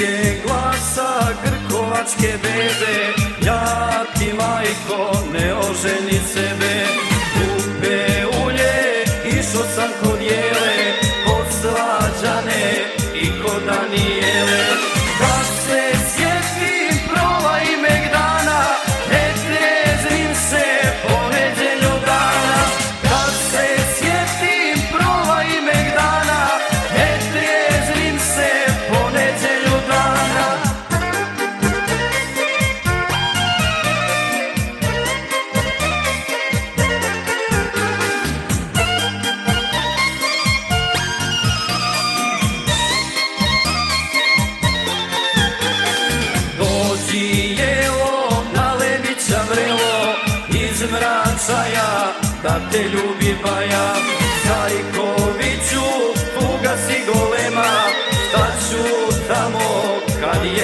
je glasa grkovačke bebe Ja ti majko ne oženi sebe. Kupe ulje, išao sam kod jele Kod slađane i kod Danije mracaja Da te ljubi baja pa Kajkoviću Tuga si golema sta ću tamo kad je